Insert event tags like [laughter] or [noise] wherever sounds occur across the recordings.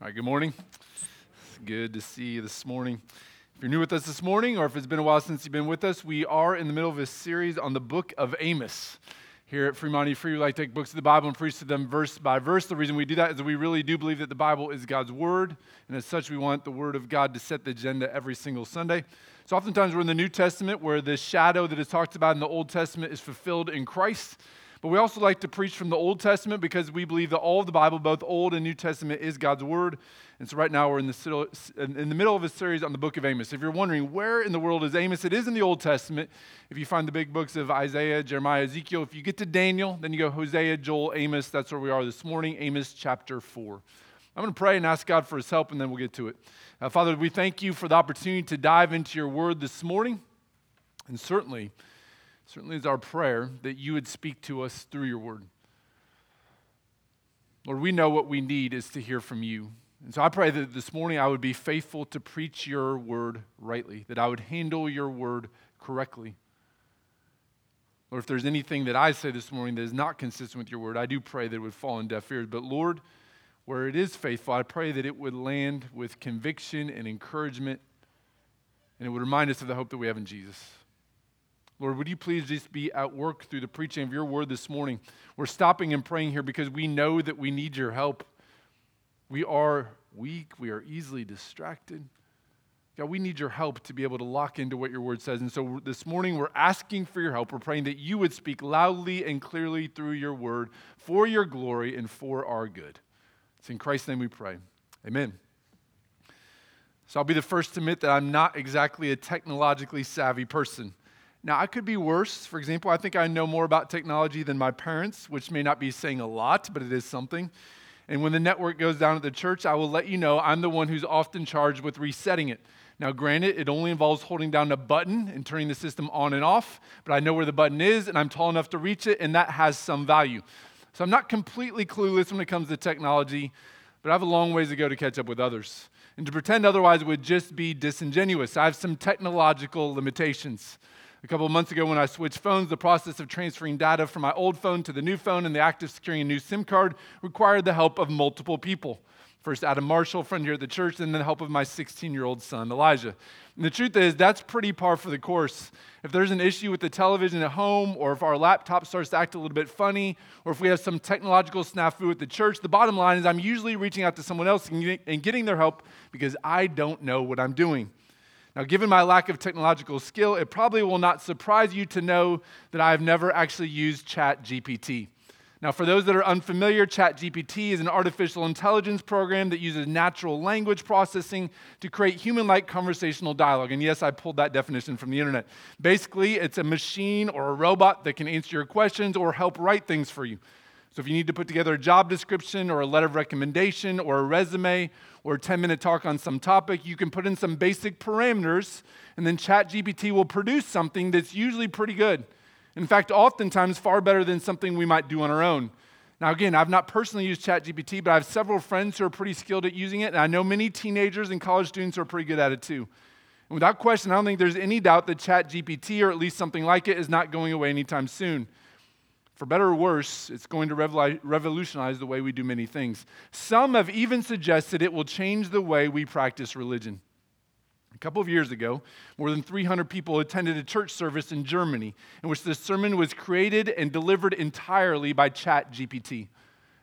All right, good morning. It's good to see you this morning. If you're new with us this morning, or if it's been a while since you've been with us, we are in the middle of a series on the book of Amos. Here at Fremont Free, we like to take books of the Bible and preach to them verse by verse. The reason we do that is that we really do believe that the Bible is God's Word, and as such, we want the Word of God to set the agenda every single Sunday. So, oftentimes, we're in the New Testament where the shadow that is talked about in the Old Testament is fulfilled in Christ. But we also like to preach from the Old Testament because we believe that all of the Bible, both Old and New Testament, is God's Word. And so right now we're in the, in the middle of a series on the book of Amos. If you're wondering where in the world is Amos, it is in the Old Testament. If you find the big books of Isaiah, Jeremiah, Ezekiel, if you get to Daniel, then you go Hosea, Joel, Amos. That's where we are this morning, Amos chapter 4. I'm going to pray and ask God for his help, and then we'll get to it. Uh, Father, we thank you for the opportunity to dive into your word this morning. And certainly, certainly is our prayer that you would speak to us through your word. Lord, we know what we need is to hear from you. And so I pray that this morning I would be faithful to preach your word rightly, that I would handle your word correctly. Lord, if there's anything that I say this morning that is not consistent with your word, I do pray that it would fall in deaf ears. But Lord, where it is faithful, I pray that it would land with conviction and encouragement, and it would remind us of the hope that we have in Jesus. Lord, would you please just be at work through the preaching of your word this morning? We're stopping and praying here because we know that we need your help. We are weak, we are easily distracted. God, we need your help to be able to lock into what your word says. And so this morning, we're asking for your help. We're praying that you would speak loudly and clearly through your word for your glory and for our good. It's in Christ's name we pray. Amen. So I'll be the first to admit that I'm not exactly a technologically savvy person. Now, I could be worse. For example, I think I know more about technology than my parents, which may not be saying a lot, but it is something. And when the network goes down at the church, I will let you know I'm the one who's often charged with resetting it. Now, granted, it only involves holding down a button and turning the system on and off, but I know where the button is and I'm tall enough to reach it, and that has some value. So I'm not completely clueless when it comes to technology, but I have a long ways to go to catch up with others. And to pretend otherwise would just be disingenuous. I have some technological limitations. A couple months ago, when I switched phones, the process of transferring data from my old phone to the new phone and the act of securing a new SIM card required the help of multiple people. First, Adam Marshall, friend here at the church, and then the help of my 16 year old son, Elijah. And the truth is, that's pretty par for the course. If there's an issue with the television at home, or if our laptop starts to act a little bit funny, or if we have some technological snafu at the church, the bottom line is I'm usually reaching out to someone else and getting their help because I don't know what I'm doing. Now, given my lack of technological skill, it probably will not surprise you to know that I have never actually used ChatGPT. Now, for those that are unfamiliar, ChatGPT is an artificial intelligence program that uses natural language processing to create human like conversational dialogue. And yes, I pulled that definition from the internet. Basically, it's a machine or a robot that can answer your questions or help write things for you. So if you need to put together a job description or a letter of recommendation or a resume or a 10 minute talk on some topic, you can put in some basic parameters and then ChatGPT will produce something that's usually pretty good. In fact, oftentimes far better than something we might do on our own. Now, again, I've not personally used ChatGPT, but I have several friends who are pretty skilled at using it, and I know many teenagers and college students who are pretty good at it too. And without question, I don't think there's any doubt that ChatGPT, or at least something like it, is not going away anytime soon. For better or worse, it's going to revolutionize the way we do many things. Some have even suggested it will change the way we practice religion. A couple of years ago, more than 300 people attended a church service in Germany in which the sermon was created and delivered entirely by ChatGPT.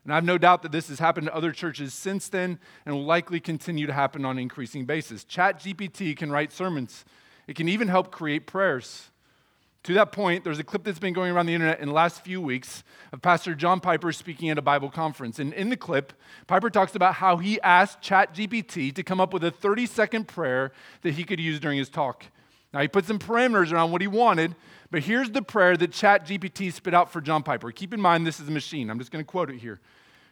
And I have no doubt that this has happened to other churches since then and will likely continue to happen on an increasing basis. ChatGPT can write sermons, it can even help create prayers. To that point, there's a clip that's been going around the internet in the last few weeks of Pastor John Piper speaking at a Bible conference. And in the clip, Piper talks about how he asked ChatGPT to come up with a 30 second prayer that he could use during his talk. Now, he put some parameters around what he wanted, but here's the prayer that ChatGPT spit out for John Piper. Keep in mind, this is a machine. I'm just going to quote it here.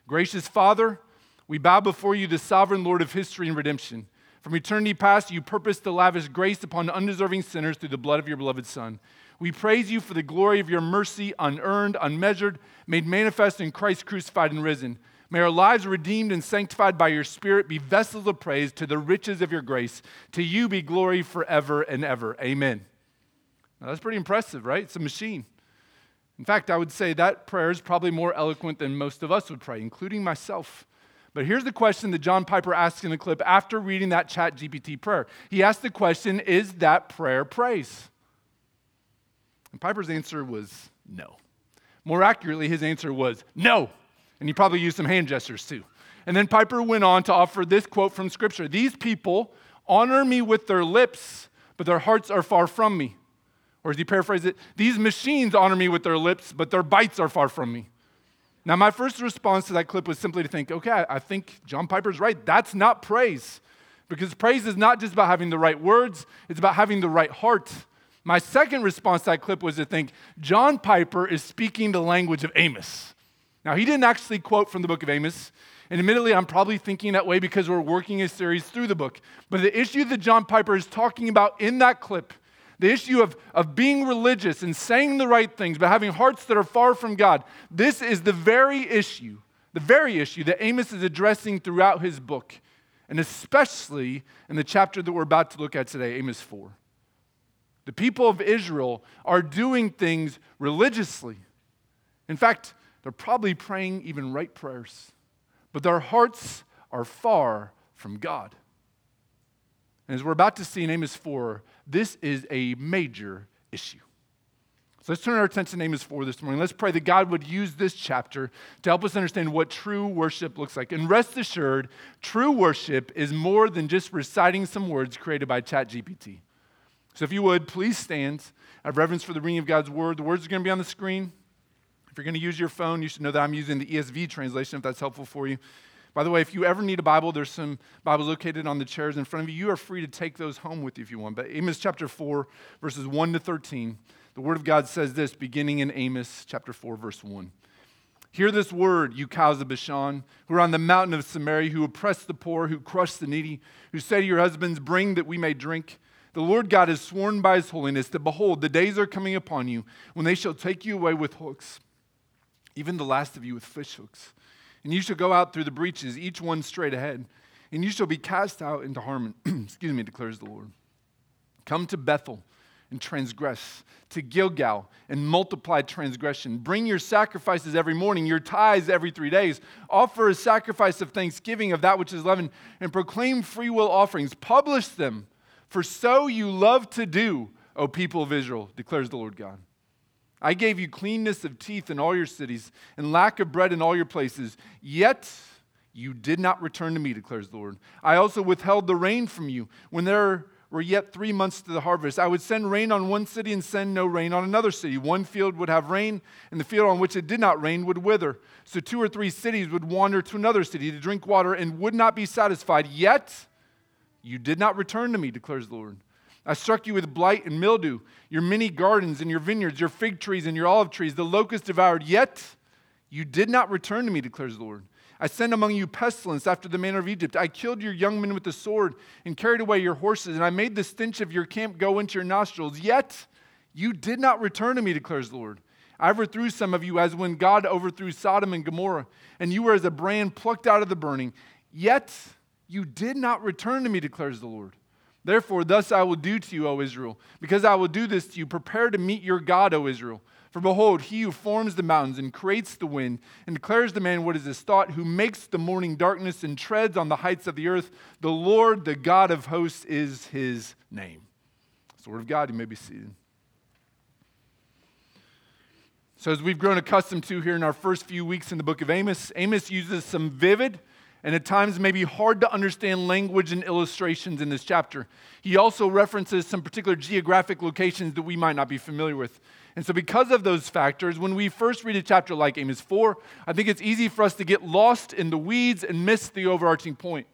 Gracious Father, we bow before you, the sovereign Lord of history and redemption. From eternity past, you purposed to lavish grace upon undeserving sinners through the blood of your beloved Son. We praise you for the glory of your mercy, unearned, unmeasured, made manifest in Christ crucified and risen. May our lives redeemed and sanctified by your Spirit be vessels of praise to the riches of your grace. To you be glory forever and ever. Amen. Now, that's pretty impressive, right? It's a machine. In fact, I would say that prayer is probably more eloquent than most of us would pray, including myself. But here's the question that John Piper asks in the clip after reading that chat GPT prayer. He asked the question, Is that prayer praise? And Piper's answer was no. More accurately, his answer was no. And he probably used some hand gestures too. And then Piper went on to offer this quote from Scripture These people honor me with their lips, but their hearts are far from me. Or as he paraphrased it, these machines honor me with their lips, but their bytes are far from me. Now, my first response to that clip was simply to think, okay, I think John Piper's right. That's not praise. Because praise is not just about having the right words, it's about having the right heart. My second response to that clip was to think, John Piper is speaking the language of Amos. Now, he didn't actually quote from the book of Amos. And admittedly, I'm probably thinking that way because we're working a series through the book. But the issue that John Piper is talking about in that clip the issue of, of being religious and saying the right things, but having hearts that are far from God. This is the very issue, the very issue that Amos is addressing throughout his book, and especially in the chapter that we're about to look at today, Amos 4. The people of Israel are doing things religiously. In fact, they're probably praying even right prayers, but their hearts are far from God. And as we're about to see in Amos 4, this is a major issue. So let's turn our attention to Amos 4 this morning. Let's pray that God would use this chapter to help us understand what true worship looks like. And rest assured, true worship is more than just reciting some words created by ChatGPT. So if you would, please stand. I have reverence for the reading of God's word. The words are going to be on the screen. If you're going to use your phone, you should know that I'm using the ESV translation if that's helpful for you. By the way, if you ever need a Bible, there's some Bibles located on the chairs in front of you. You are free to take those home with you if you want. But Amos chapter 4, verses 1 to 13, the Word of God says this, beginning in Amos chapter 4, verse 1. Hear this word, you cows of Bashan, who are on the mountain of Samaria, who oppress the poor, who crush the needy, who say to your husbands, Bring that we may drink. The Lord God has sworn by his holiness that, behold, the days are coming upon you when they shall take you away with hooks, even the last of you with fish hooks and you shall go out through the breaches, each one straight ahead, and you shall be cast out into Harmon. [clears throat] Excuse me, declares the Lord. Come to Bethel and transgress, to Gilgal and multiply transgression. Bring your sacrifices every morning, your tithes every three days. Offer a sacrifice of thanksgiving of that which is leavened, and proclaim free will offerings. Publish them, for so you love to do, O people of Israel, declares the Lord God. I gave you cleanness of teeth in all your cities and lack of bread in all your places, yet you did not return to me, declares the Lord. I also withheld the rain from you when there were yet three months to the harvest. I would send rain on one city and send no rain on another city. One field would have rain, and the field on which it did not rain would wither. So two or three cities would wander to another city to drink water and would not be satisfied. Yet you did not return to me, declares the Lord. I struck you with blight and mildew, your many gardens and your vineyards, your fig trees and your olive trees. The locust devoured, yet you did not return to me, declares the Lord. I sent among you pestilence after the manner of Egypt. I killed your young men with the sword and carried away your horses, and I made the stench of your camp go into your nostrils. Yet you did not return to me, declares the Lord. I overthrew some of you as when God overthrew Sodom and Gomorrah, and you were as a brand plucked out of the burning. Yet you did not return to me, declares the Lord. Therefore, thus I will do to you, O Israel, because I will do this to you. Prepare to meet your God, O Israel. For behold, he who forms the mountains and creates the wind and declares the man what is his thought, who makes the morning darkness and treads on the heights of the earth, the Lord, the God of hosts, is his name. It's the word of God. You may be seated. So, as we've grown accustomed to here in our first few weeks in the book of Amos, Amos uses some vivid and at times may be hard to understand language and illustrations in this chapter. He also references some particular geographic locations that we might not be familiar with. And so, because of those factors, when we first read a chapter like Amos 4, I think it's easy for us to get lost in the weeds and miss the overarching point.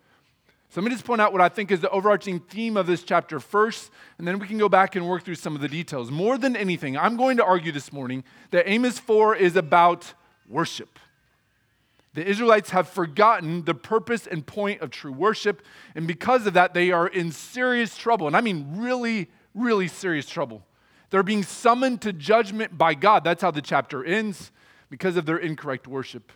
So, let me just point out what I think is the overarching theme of this chapter first, and then we can go back and work through some of the details. More than anything, I'm going to argue this morning that Amos 4 is about worship. The Israelites have forgotten the purpose and point of true worship, and because of that, they are in serious trouble. And I mean, really, really serious trouble. They're being summoned to judgment by God. That's how the chapter ends, because of their incorrect worship.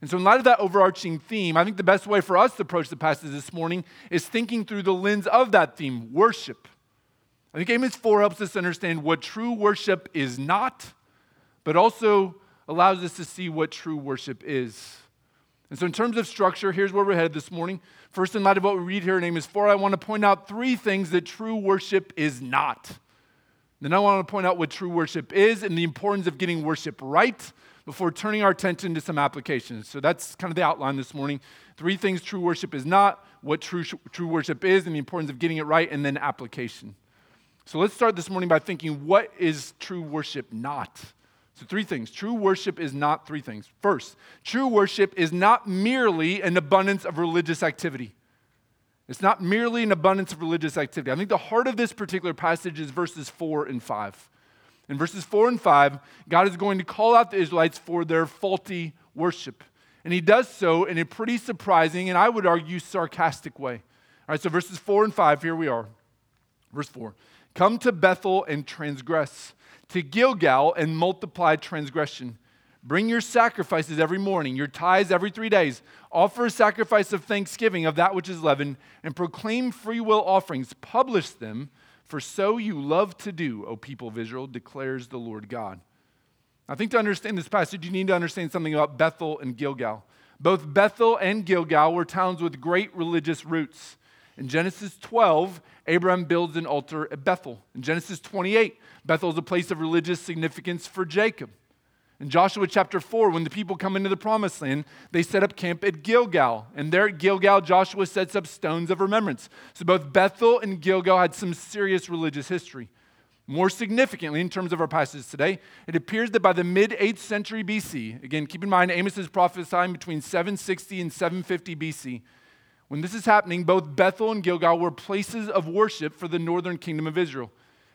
And so, in light of that overarching theme, I think the best way for us to approach the passage this morning is thinking through the lens of that theme worship. I think Amos 4 helps us understand what true worship is not, but also allows us to see what true worship is. And so, in terms of structure, here's where we're headed this morning. First, in light of what we read here in Amos 4, I want to point out three things that true worship is not. Then I want to point out what true worship is and the importance of getting worship right before turning our attention to some applications. So that's kind of the outline this morning. Three things true worship is not, what true, true worship is, and the importance of getting it right, and then application. So let's start this morning by thinking what is true worship not? So, three things. True worship is not three things. First, true worship is not merely an abundance of religious activity. It's not merely an abundance of religious activity. I think the heart of this particular passage is verses four and five. In verses four and five, God is going to call out the Israelites for their faulty worship. And he does so in a pretty surprising and I would argue sarcastic way. All right, so verses four and five, here we are. Verse four Come to Bethel and transgress to Gilgal and multiply transgression. Bring your sacrifices every morning, your tithes every three days. Offer a sacrifice of thanksgiving of that which is leavened, and proclaim free will offerings. Publish them, for so you love to do, O people of Israel, declares the Lord God. I think to understand this passage, you need to understand something about Bethel and Gilgal. Both Bethel and Gilgal were towns with great religious roots. In Genesis 12, Abraham builds an altar at Bethel. In Genesis 28, Bethel is a place of religious significance for Jacob. In Joshua chapter 4, when the people come into the promised land, they set up camp at Gilgal. And there at Gilgal, Joshua sets up stones of remembrance. So both Bethel and Gilgal had some serious religious history. More significantly, in terms of our passage today, it appears that by the mid 8th century BC, again, keep in mind Amos is prophesying between 760 and 750 BC. When this is happening, both Bethel and Gilgal were places of worship for the northern kingdom of Israel.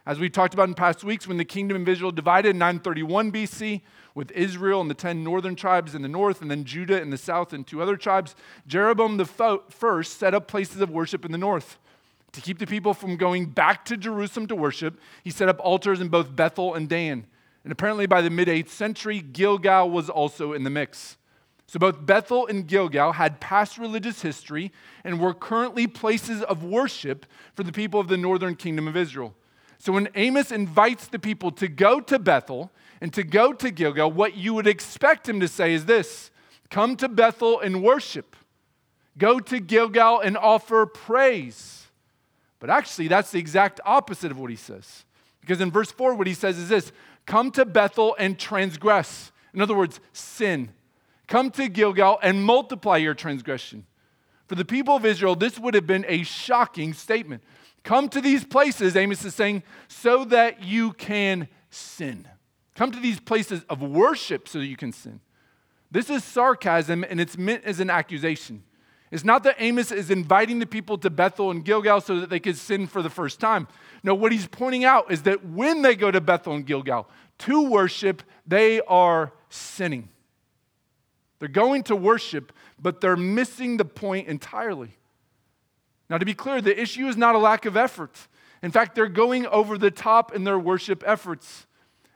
As we talked about in past weeks, when the kingdom of Israel divided in 931 BC, with Israel and the 10 northern tribes in the north, and then Judah in the south and two other tribes, Jeroboam the first set up places of worship in the north. To keep the people from going back to Jerusalem to worship, he set up altars in both Bethel and Dan. And apparently by the mid 8th century, Gilgal was also in the mix. So both Bethel and Gilgal had past religious history and were currently places of worship for the people of the northern kingdom of Israel. So when Amos invites the people to go to Bethel and to go to Gilgal, what you would expect him to say is this Come to Bethel and worship, go to Gilgal and offer praise. But actually, that's the exact opposite of what he says. Because in verse 4, what he says is this Come to Bethel and transgress. In other words, sin. Come to Gilgal and multiply your transgression. For the people of Israel, this would have been a shocking statement. Come to these places, Amos is saying, so that you can sin. Come to these places of worship so that you can sin. This is sarcasm and it's meant as an accusation. It's not that Amos is inviting the people to Bethel and Gilgal so that they could sin for the first time. No, what he's pointing out is that when they go to Bethel and Gilgal to worship, they are sinning. They're going to worship, but they're missing the point entirely. Now, to be clear, the issue is not a lack of effort. In fact, they're going over the top in their worship efforts.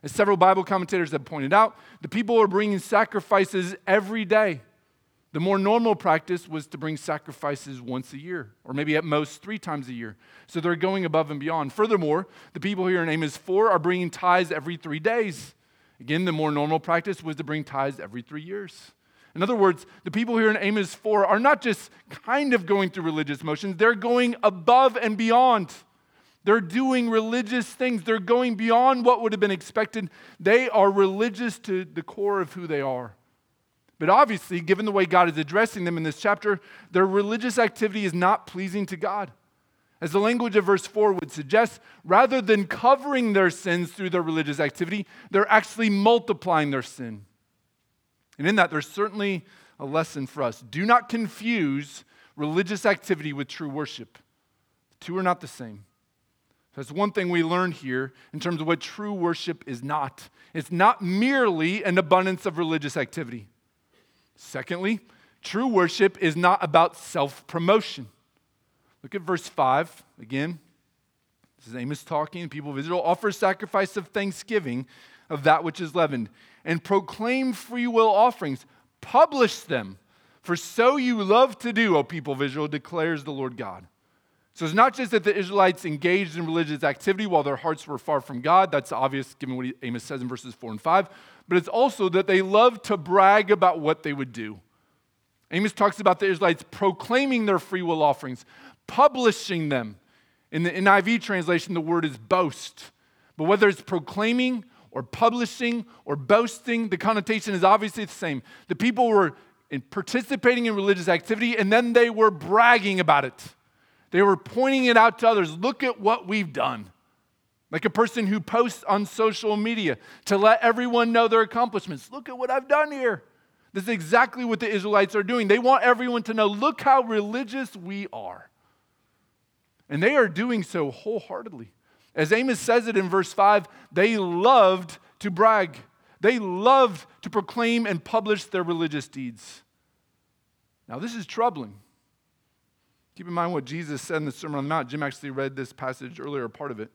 As several Bible commentators have pointed out, the people are bringing sacrifices every day. The more normal practice was to bring sacrifices once a year, or maybe at most three times a year. So they're going above and beyond. Furthermore, the people here in Amos 4 are bringing tithes every three days. Again, the more normal practice was to bring tithes every three years. In other words, the people here in Amos 4 are not just kind of going through religious motions, they're going above and beyond. They're doing religious things. They're going beyond what would have been expected. They are religious to the core of who they are. But obviously, given the way God is addressing them in this chapter, their religious activity is not pleasing to God. As the language of verse 4 would suggest, rather than covering their sins through their religious activity, they're actually multiplying their sin. And in that, there's certainly a lesson for us. Do not confuse religious activity with true worship. The two are not the same. That's one thing we learn here in terms of what true worship is not. It's not merely an abundance of religious activity. Secondly, true worship is not about self promotion. Look at verse 5 again. This is Amos talking. People of Israel offer sacrifice of thanksgiving of that which is leavened and proclaim free will offerings. Publish them, for so you love to do, O people of Israel, declares the Lord God. So it's not just that the Israelites engaged in religious activity while their hearts were far from God. That's obvious given what Amos says in verses 4 and 5. But it's also that they loved to brag about what they would do. Amos talks about the Israelites proclaiming their free will offerings, publishing them. In the NIV translation, the word is boast. But whether it's proclaiming or publishing or boasting, the connotation is obviously the same. The people were participating in religious activity and then they were bragging about it. They were pointing it out to others. Look at what we've done. Like a person who posts on social media to let everyone know their accomplishments. Look at what I've done here. This is exactly what the Israelites are doing. They want everyone to know look how religious we are. And they are doing so wholeheartedly. As Amos says it in verse 5, they loved to brag. They loved to proclaim and publish their religious deeds. Now, this is troubling. Keep in mind what Jesus said in the Sermon on the Mount. Jim actually read this passage earlier, part of it.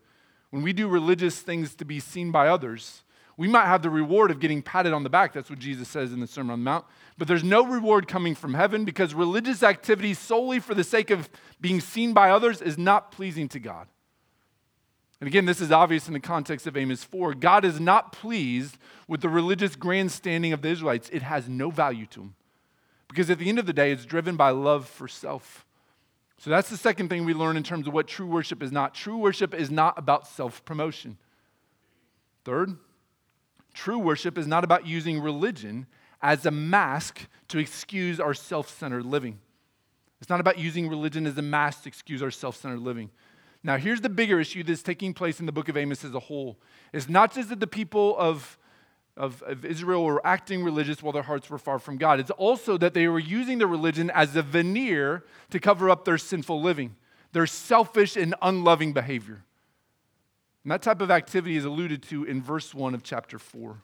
When we do religious things to be seen by others, we might have the reward of getting patted on the back. That's what Jesus says in the Sermon on the Mount. But there's no reward coming from heaven because religious activity solely for the sake of being seen by others is not pleasing to God. And again, this is obvious in the context of Amos 4. God is not pleased with the religious grandstanding of the Israelites. It has no value to him. Because at the end of the day, it's driven by love for self. So that's the second thing we learn in terms of what true worship is not. True worship is not about self promotion. Third, true worship is not about using religion as a mask to excuse our self centered living. It's not about using religion as a mask to excuse our self centered living. Now, here's the bigger issue that's taking place in the book of Amos as a whole. It's not just that the people of, of, of, Israel were acting religious while their hearts were far from God, it's also that they were using their religion as a veneer to cover up their sinful living, their selfish and unloving behavior. And that type of activity is alluded to in verse 1 of chapter 4.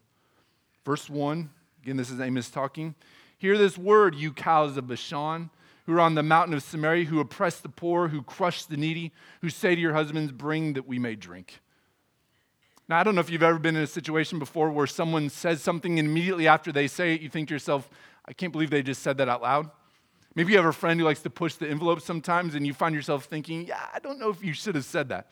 Verse 1, again, this is Amos talking. Hear this word, you cows of Bashan who are on the mountain of Samaria, who oppress the poor, who crush the needy, who say to your husbands, Bring that we may drink. Now, I don't know if you've ever been in a situation before where someone says something and immediately after they say it, you think to yourself, I can't believe they just said that out loud. Maybe you have a friend who likes to push the envelope sometimes and you find yourself thinking, yeah, I don't know if you should have said that.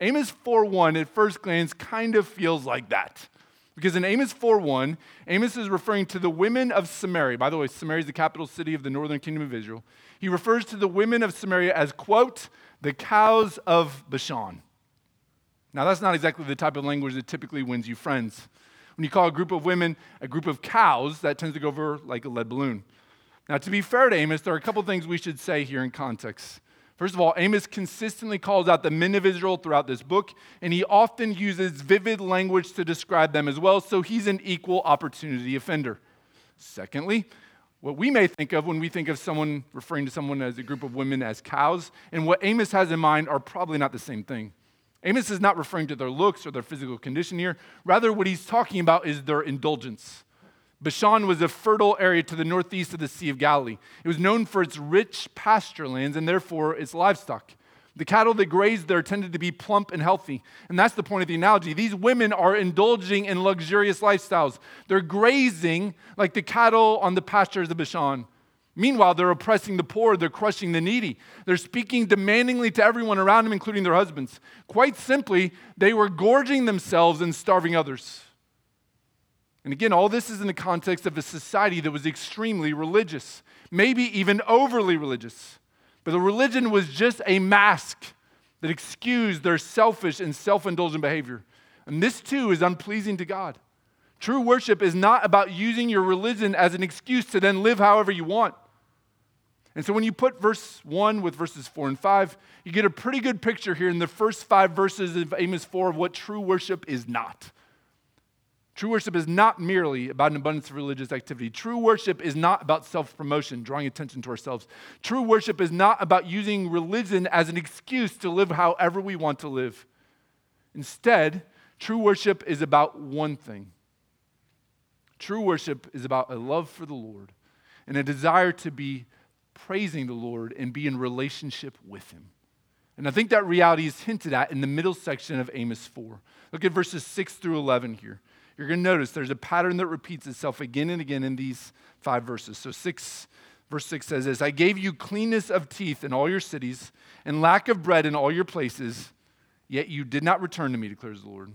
Amos 4:1 at first glance kind of feels like that. Because in Amos 4:1, Amos is referring to the women of Samaria. By the way, Samaria is the capital city of the northern kingdom of Israel. He refers to the women of Samaria as, quote, the cows of Bashan. Now, that's not exactly the type of language that typically wins you friends. When you call a group of women a group of cows, that tends to go over like a lead balloon. Now, to be fair to Amos, there are a couple things we should say here in context. First of all, Amos consistently calls out the men of Israel throughout this book, and he often uses vivid language to describe them as well, so he's an equal opportunity offender. Secondly, what we may think of when we think of someone referring to someone as a group of women as cows, and what Amos has in mind are probably not the same thing. Amos is not referring to their looks or their physical condition here. Rather, what he's talking about is their indulgence. Bashan was a fertile area to the northeast of the Sea of Galilee. It was known for its rich pasture lands and therefore its livestock. The cattle that grazed there tended to be plump and healthy. And that's the point of the analogy. These women are indulging in luxurious lifestyles. They're grazing like the cattle on the pastures of Bashan. Meanwhile, they're oppressing the poor, they're crushing the needy. They're speaking demandingly to everyone around them, including their husbands. Quite simply, they were gorging themselves and starving others. And again, all this is in the context of a society that was extremely religious, maybe even overly religious. But the religion was just a mask that excused their selfish and self indulgent behavior. And this too is unpleasing to God. True worship is not about using your religion as an excuse to then live however you want. And so when you put verse 1 with verses 4 and 5, you get a pretty good picture here in the first five verses of Amos 4 of what true worship is not. True worship is not merely about an abundance of religious activity. True worship is not about self promotion, drawing attention to ourselves. True worship is not about using religion as an excuse to live however we want to live. Instead, true worship is about one thing. True worship is about a love for the Lord and a desire to be praising the Lord and be in relationship with Him. And I think that reality is hinted at in the middle section of Amos 4. Look at verses 6 through 11 here you're going to notice there's a pattern that repeats itself again and again in these five verses. So, six, verse 6 says this I gave you cleanness of teeth in all your cities and lack of bread in all your places, yet you did not return to me, declares the Lord.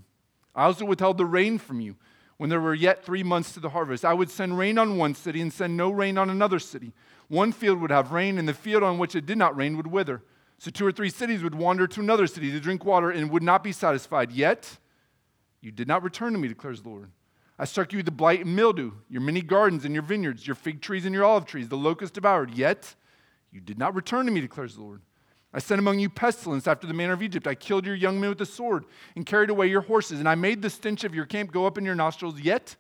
I also withheld the rain from you when there were yet three months to the harvest. I would send rain on one city and send no rain on another city. One field would have rain, and the field on which it did not rain would wither. So two or three cities would wander to another city to drink water and would not be satisfied. Yet you did not return to me, declares the Lord. I struck you with the blight and mildew, your many gardens and your vineyards, your fig trees and your olive trees, the locust devoured. Yet you did not return to me, declares the Lord. I sent among you pestilence after the manner of Egypt. I killed your young men with the sword and carried away your horses, and I made the stench of your camp go up in your nostrils. Yet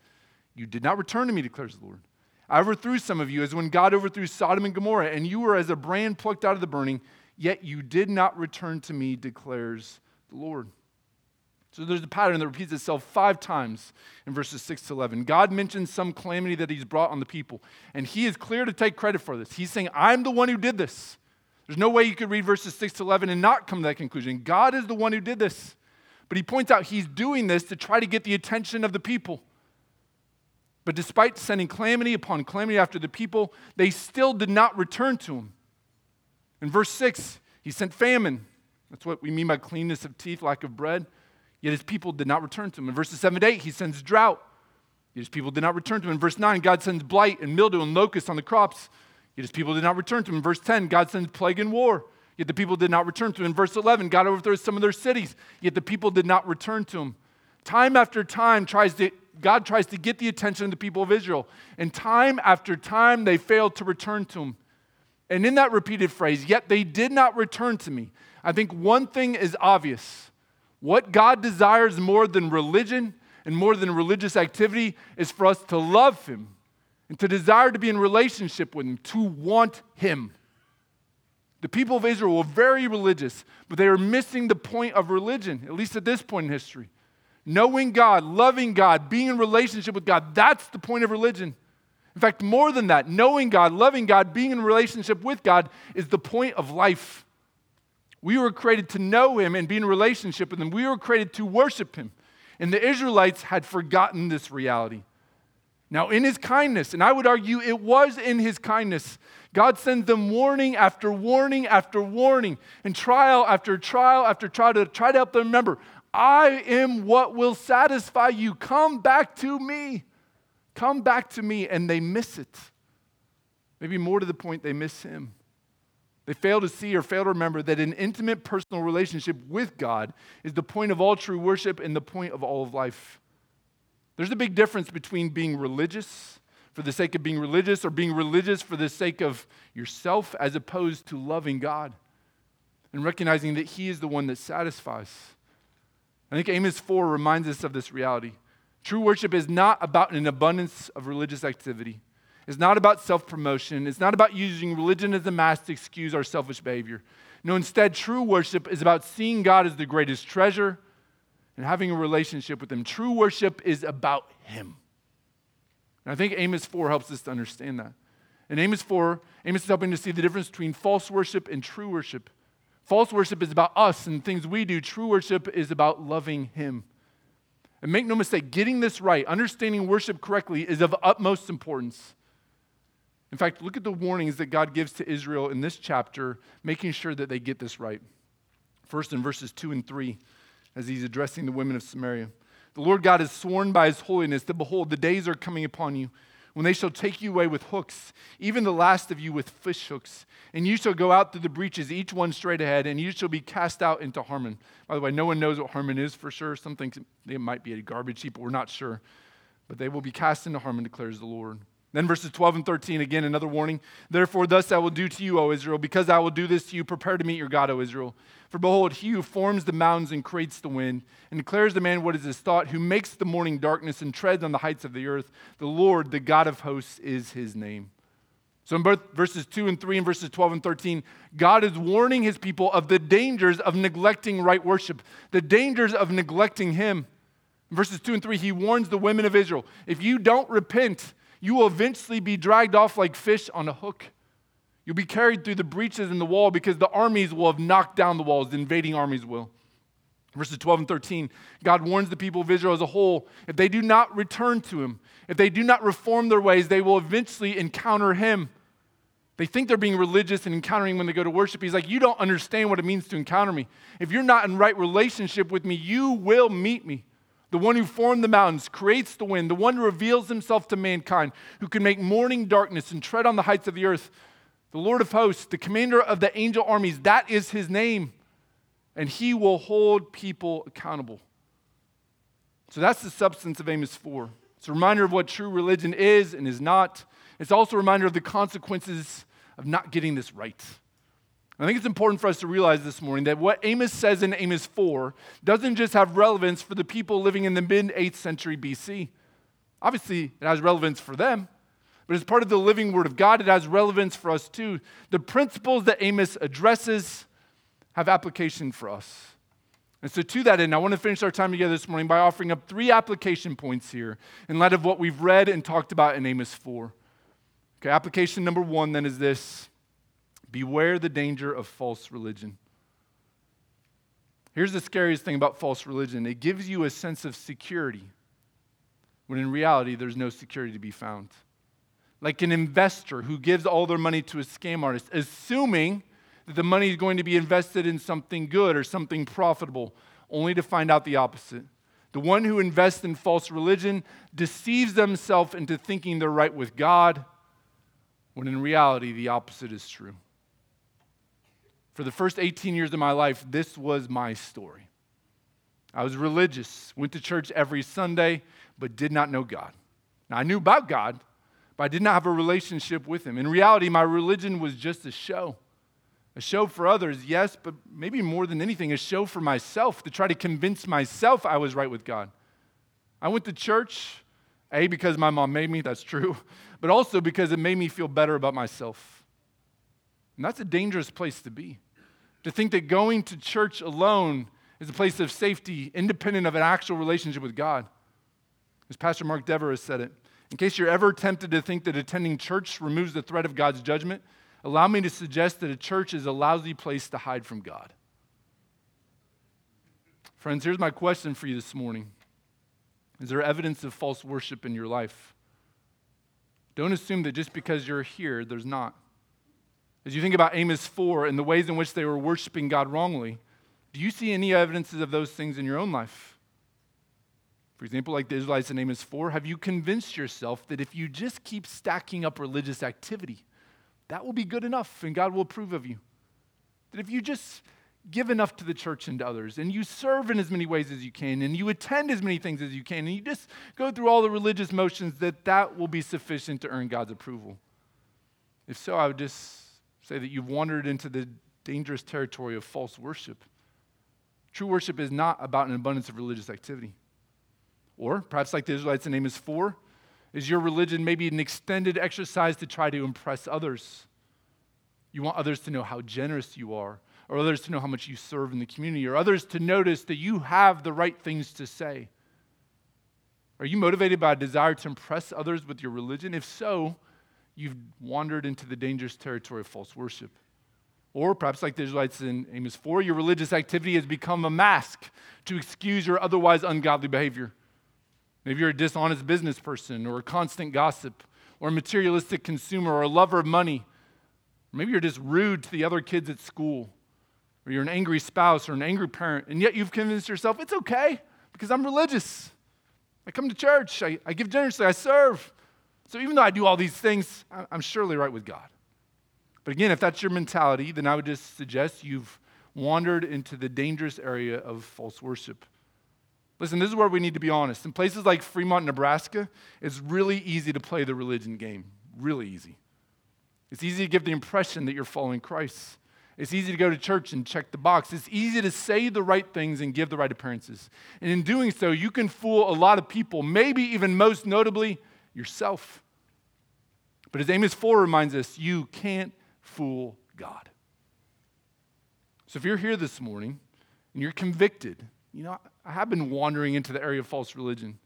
you did not return to me, declares the Lord. I overthrew some of you as when God overthrew Sodom and Gomorrah, and you were as a brand plucked out of the burning, yet you did not return to me, declares the Lord. So there's a pattern that repeats itself five times in verses 6 to 11. God mentions some calamity that he's brought on the people, and he is clear to take credit for this. He's saying, I'm the one who did this. There's no way you could read verses 6 to 11 and not come to that conclusion. God is the one who did this. But he points out he's doing this to try to get the attention of the people. But despite sending calamity upon calamity after the people, they still did not return to him. In verse 6, he sent famine. That's what we mean by cleanness of teeth, lack of bread. Yet his people did not return to him. In verses 7 to 8, he sends drought. Yet his people did not return to him. In verse 9, God sends blight and mildew and locusts on the crops. Yet his people did not return to him. In verse 10, God sends plague and war. Yet the people did not return to him. In verse 11, God overthrows some of their cities. Yet the people did not return to him. Time after time, tries to, God tries to get the attention of the people of Israel. And time after time, they failed to return to him. And in that repeated phrase, yet they did not return to me, I think one thing is obvious. What God desires more than religion and more than religious activity is for us to love Him and to desire to be in relationship with Him, to want Him. The people of Israel were very religious, but they were missing the point of religion, at least at this point in history. Knowing God, loving God, being in relationship with God, that's the point of religion. In fact, more than that, knowing God, loving God, being in relationship with God is the point of life. We were created to know him and be in relationship with him. We were created to worship him. And the Israelites had forgotten this reality. Now, in his kindness, and I would argue it was in his kindness, God sends them warning after warning after warning, and trial after trial after trial to try to help them remember I am what will satisfy you. Come back to me. Come back to me. And they miss it. Maybe more to the point, they miss him. They fail to see or fail to remember that an intimate personal relationship with God is the point of all true worship and the point of all of life. There's a big difference between being religious for the sake of being religious or being religious for the sake of yourself as opposed to loving God and recognizing that He is the one that satisfies. I think Amos 4 reminds us of this reality. True worship is not about an abundance of religious activity. It's not about self promotion. It's not about using religion as a mask to excuse our selfish behavior. No, instead, true worship is about seeing God as the greatest treasure and having a relationship with Him. True worship is about Him. And I think Amos 4 helps us to understand that. In Amos 4, Amos is helping to see the difference between false worship and true worship. False worship is about us and things we do, true worship is about loving Him. And make no mistake, getting this right, understanding worship correctly, is of utmost importance. In fact, look at the warnings that God gives to Israel in this chapter, making sure that they get this right. First, in verses 2 and 3, as he's addressing the women of Samaria. The Lord God has sworn by his holiness that, behold, the days are coming upon you when they shall take you away with hooks, even the last of you with fish hooks. And you shall go out through the breaches, each one straight ahead, and you shall be cast out into Harmon. By the way, no one knows what Harmon is for sure. Some think it might be a garbage heap, but we're not sure. But they will be cast into Harmon, declares the Lord. Then verses 12 and 13, again, another warning. Therefore, thus I will do to you, O Israel, because I will do this to you, prepare to meet your God, O Israel. For behold, he who forms the mountains and creates the wind, and declares the man what is his thought, who makes the morning darkness and treads on the heights of the earth, the Lord, the God of hosts, is his name. So in both verses 2 and 3 and verses 12 and 13, God is warning his people of the dangers of neglecting right worship, the dangers of neglecting him. In verses 2 and 3, he warns the women of Israel if you don't repent, you will eventually be dragged off like fish on a hook. You'll be carried through the breaches in the wall because the armies will have knocked down the walls, the invading armies will. Verses 12 and 13, God warns the people of Israel as a whole if they do not return to Him, if they do not reform their ways, they will eventually encounter Him. They think they're being religious and encountering when they go to worship. He's like, You don't understand what it means to encounter me. If you're not in right relationship with me, you will meet me. The one who formed the mountains, creates the wind, the one who reveals himself to mankind, who can make morning darkness and tread on the heights of the earth, the Lord of hosts, the commander of the angel armies, that is his name. And he will hold people accountable. So that's the substance of Amos 4. It's a reminder of what true religion is and is not. It's also a reminder of the consequences of not getting this right. I think it's important for us to realize this morning that what Amos says in Amos 4 doesn't just have relevance for the people living in the mid 8th century BC. Obviously, it has relevance for them, but as part of the living word of God, it has relevance for us too. The principles that Amos addresses have application for us. And so, to that end, I want to finish our time together this morning by offering up three application points here in light of what we've read and talked about in Amos 4. Okay, application number one then is this Beware the danger of false religion. Here's the scariest thing about false religion it gives you a sense of security, when in reality, there's no security to be found. Like an investor who gives all their money to a scam artist, assuming that the money is going to be invested in something good or something profitable, only to find out the opposite. The one who invests in false religion deceives themselves into thinking they're right with God, when in reality, the opposite is true. For the first 18 years of my life, this was my story. I was religious, went to church every Sunday, but did not know God. Now, I knew about God, but I did not have a relationship with Him. In reality, my religion was just a show. A show for others, yes, but maybe more than anything, a show for myself to try to convince myself I was right with God. I went to church, A, because my mom made me, that's true, but also because it made me feel better about myself. And that's a dangerous place to be to think that going to church alone is a place of safety, independent of an actual relationship with God. As Pastor Mark Dever has said it, in case you're ever tempted to think that attending church removes the threat of God's judgment, allow me to suggest that a church is a lousy place to hide from God. Friends, here's my question for you this morning Is there evidence of false worship in your life? Don't assume that just because you're here, there's not. As you think about Amos 4 and the ways in which they were worshiping God wrongly, do you see any evidences of those things in your own life? For example, like the Israelites in Amos 4, have you convinced yourself that if you just keep stacking up religious activity, that will be good enough and God will approve of you? That if you just give enough to the church and to others, and you serve in as many ways as you can, and you attend as many things as you can, and you just go through all the religious motions, that that will be sufficient to earn God's approval? If so, I would just say that you've wandered into the dangerous territory of false worship. True worship is not about an abundance of religious activity. Or perhaps, like the Israelites in Amos 4, is your religion maybe an extended exercise to try to impress others? You want others to know how generous you are, or others to know how much you serve in the community, or others to notice that you have the right things to say. Are you motivated by a desire to impress others with your religion? If so, you've wandered into the dangerous territory of false worship. Or perhaps, like the Israelites in Amos 4, your religious activity has become a mask to excuse your otherwise ungodly behavior. Maybe you're a dishonest business person, or a constant gossip, or a materialistic consumer, or a lover of money. Maybe you're just rude to the other kids at school, or you're an angry spouse or an angry parent, and yet you've convinced yourself it's okay because I'm religious. I come to church, I, I give generously, I serve. So even though I do all these things, I'm surely right with God. But again, if that's your mentality, then I would just suggest you've wandered into the dangerous area of false worship. Listen, this is where we need to be honest. In places like Fremont, Nebraska, it's really easy to play the religion game. Really easy. It's easy to give the impression that you're following Christ. It's easy to go to church and check the box. It's easy to say the right things and give the right appearances. And in doing so, you can fool a lot of people, maybe even most notably yourself. But as Amos 4 reminds us, you can't fool God. So if you're here this morning and you're convicted, you know, I have been wandering into the area of false religion,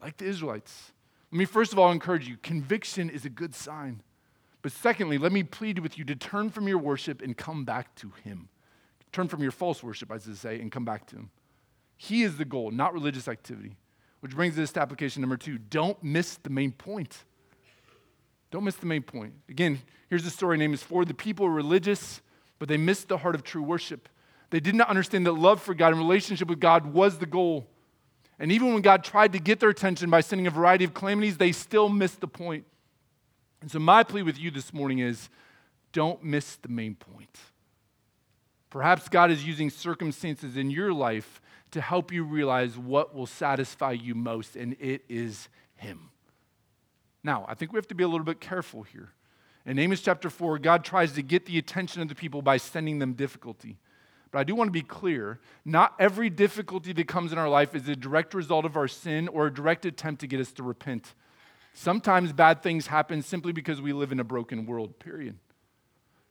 like the Israelites. Let me first of all encourage you conviction is a good sign. But secondly, let me plead with you to turn from your worship and come back to Him. Turn from your false worship, as I say, and come back to Him. He is the goal, not religious activity. Which brings us to application number two don't miss the main point. Don't miss the main point. Again, here's the story name is for the people were religious, but they missed the heart of true worship. They did not understand that love for God and relationship with God was the goal. And even when God tried to get their attention by sending a variety of calamities, they still missed the point. And so, my plea with you this morning is don't miss the main point. Perhaps God is using circumstances in your life to help you realize what will satisfy you most, and it is Him. Now, I think we have to be a little bit careful here. In Amos chapter 4, God tries to get the attention of the people by sending them difficulty. But I do want to be clear not every difficulty that comes in our life is a direct result of our sin or a direct attempt to get us to repent. Sometimes bad things happen simply because we live in a broken world, period.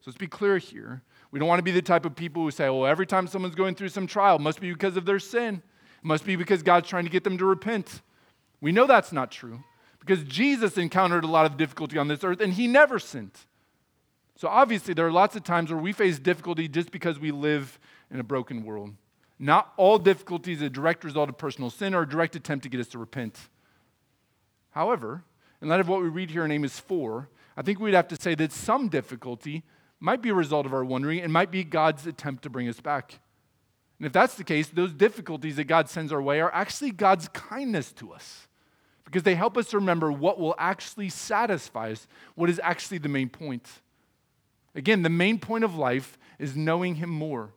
So let's be clear here. We don't want to be the type of people who say, well, every time someone's going through some trial, must be because of their sin. It must be because God's trying to get them to repent. We know that's not true because Jesus encountered a lot of difficulty on this earth and he never sinned. So obviously, there are lots of times where we face difficulty just because we live in a broken world. Not all difficulty is a direct result of personal sin or a direct attempt to get us to repent. However, in light of what we read here in Amos 4, I think we'd have to say that some difficulty might be a result of our wandering and might be God's attempt to bring us back. And if that's the case, those difficulties that God sends our way are actually God's kindness to us because they help us remember what will actually satisfy us, what is actually the main point. Again, the main point of life is knowing Him more,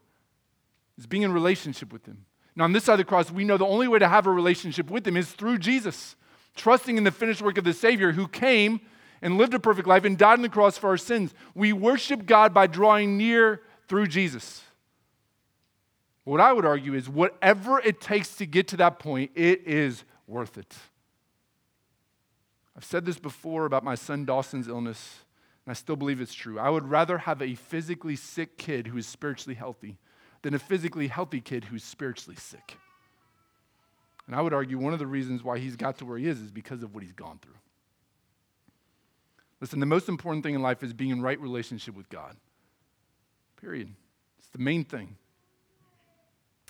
is being in relationship with Him. Now, on this side of the cross, we know the only way to have a relationship with Him is through Jesus, trusting in the finished work of the Savior who came and lived a perfect life and died on the cross for our sins. We worship God by drawing near through Jesus. What I would argue is whatever it takes to get to that point, it is worth it. I've said this before about my son Dawson's illness, and I still believe it's true. I would rather have a physically sick kid who is spiritually healthy than a physically healthy kid who's spiritually sick. And I would argue one of the reasons why he's got to where he is is because of what he's gone through. Listen, the most important thing in life is being in right relationship with God. Period. It's the main thing.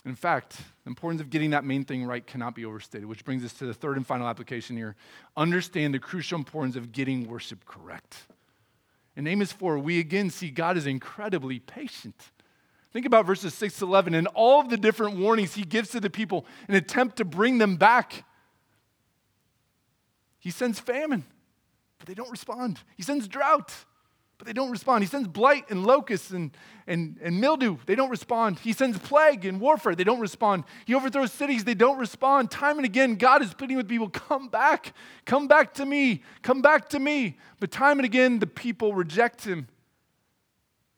In fact, the importance of getting that main thing right cannot be overstated, which brings us to the third and final application here. Understand the crucial importance of getting worship correct. In Amos 4, we again see God is incredibly patient. Think about verses 6 to 11 and all of the different warnings he gives to the people in attempt to bring them back. He sends famine, but they don't respond. He sends drought, but they don't respond. He sends blight and locusts and, and, and mildew. They don't respond. He sends plague and warfare. They don't respond. He overthrows cities. They don't respond. Time and again, God is pleading with people come back. Come back to me. Come back to me. But time and again, the people reject him.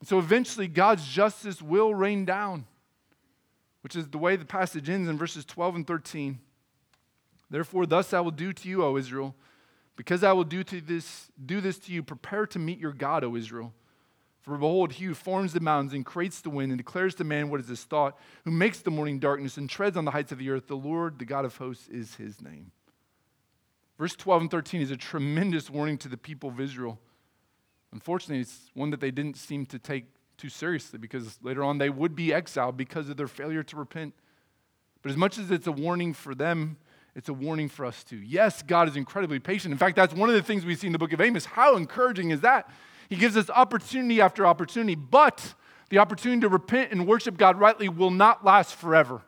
So eventually, God's justice will rain down, which is the way the passage ends in verses 12 and 13. Therefore, thus I will do to you, O Israel because I will do, to this, do this to you, prepare to meet your God, O Israel. For behold, he who forms the mountains and creates the wind and declares to man what is his thought, who makes the morning darkness and treads on the heights of the earth, the Lord, the God of hosts, is his name. Verse 12 and 13 is a tremendous warning to the people of Israel. Unfortunately, it's one that they didn't seem to take too seriously because later on they would be exiled because of their failure to repent. But as much as it's a warning for them, it's a warning for us too. Yes, God is incredibly patient. In fact, that's one of the things we see in the book of Amos. How encouraging is that? He gives us opportunity after opportunity, but the opportunity to repent and worship God rightly will not last forever.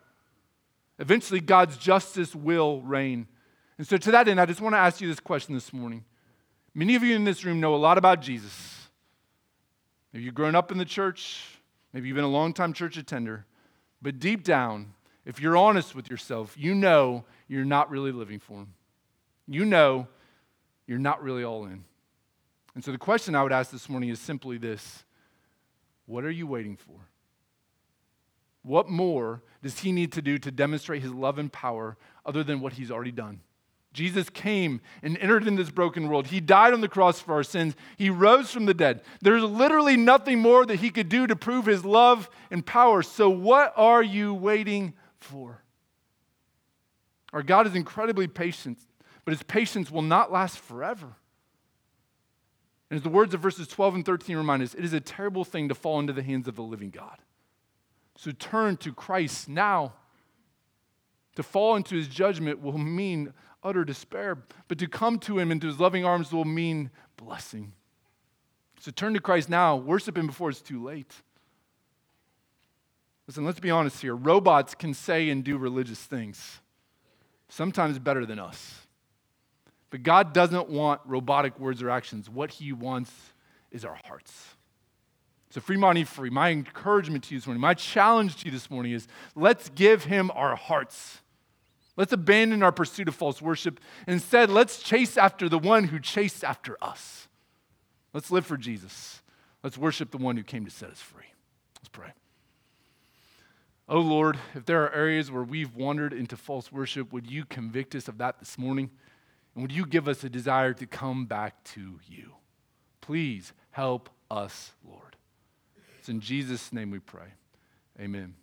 Eventually, God's justice will reign. And so, to that end, I just want to ask you this question this morning. Many of you in this room know a lot about Jesus. Maybe you've grown up in the church, maybe you've been a long-time church attender, but deep down, if you're honest with yourself, you know you're not really living for Him. You know you're not really all in. And so the question I would ask this morning is simply this What are you waiting for? What more does He need to do to demonstrate His love and power other than what He's already done? Jesus came and entered in this broken world. He died on the cross for our sins. He rose from the dead. There's literally nothing more that he could do to prove his love and power. So, what are you waiting for? Our God is incredibly patient, but his patience will not last forever. And as the words of verses 12 and 13 remind us, it is a terrible thing to fall into the hands of the living God. So turn to Christ now. To fall into his judgment will mean utter despair, but to come to him into his loving arms will mean blessing. So turn to Christ now, worship him before it's too late. Listen, let's be honest here. Robots can say and do religious things. Sometimes better than us. But God doesn't want robotic words or actions. What He wants is our hearts. So, free money, free. My encouragement to you this morning, my challenge to you this morning is let's give Him our hearts. Let's abandon our pursuit of false worship. Instead, let's chase after the one who chased after us. Let's live for Jesus. Let's worship the one who came to set us free. Let's pray. Oh Lord, if there are areas where we've wandered into false worship, would you convict us of that this morning? And would you give us a desire to come back to you? Please help us, Lord. It's in Jesus' name we pray. Amen.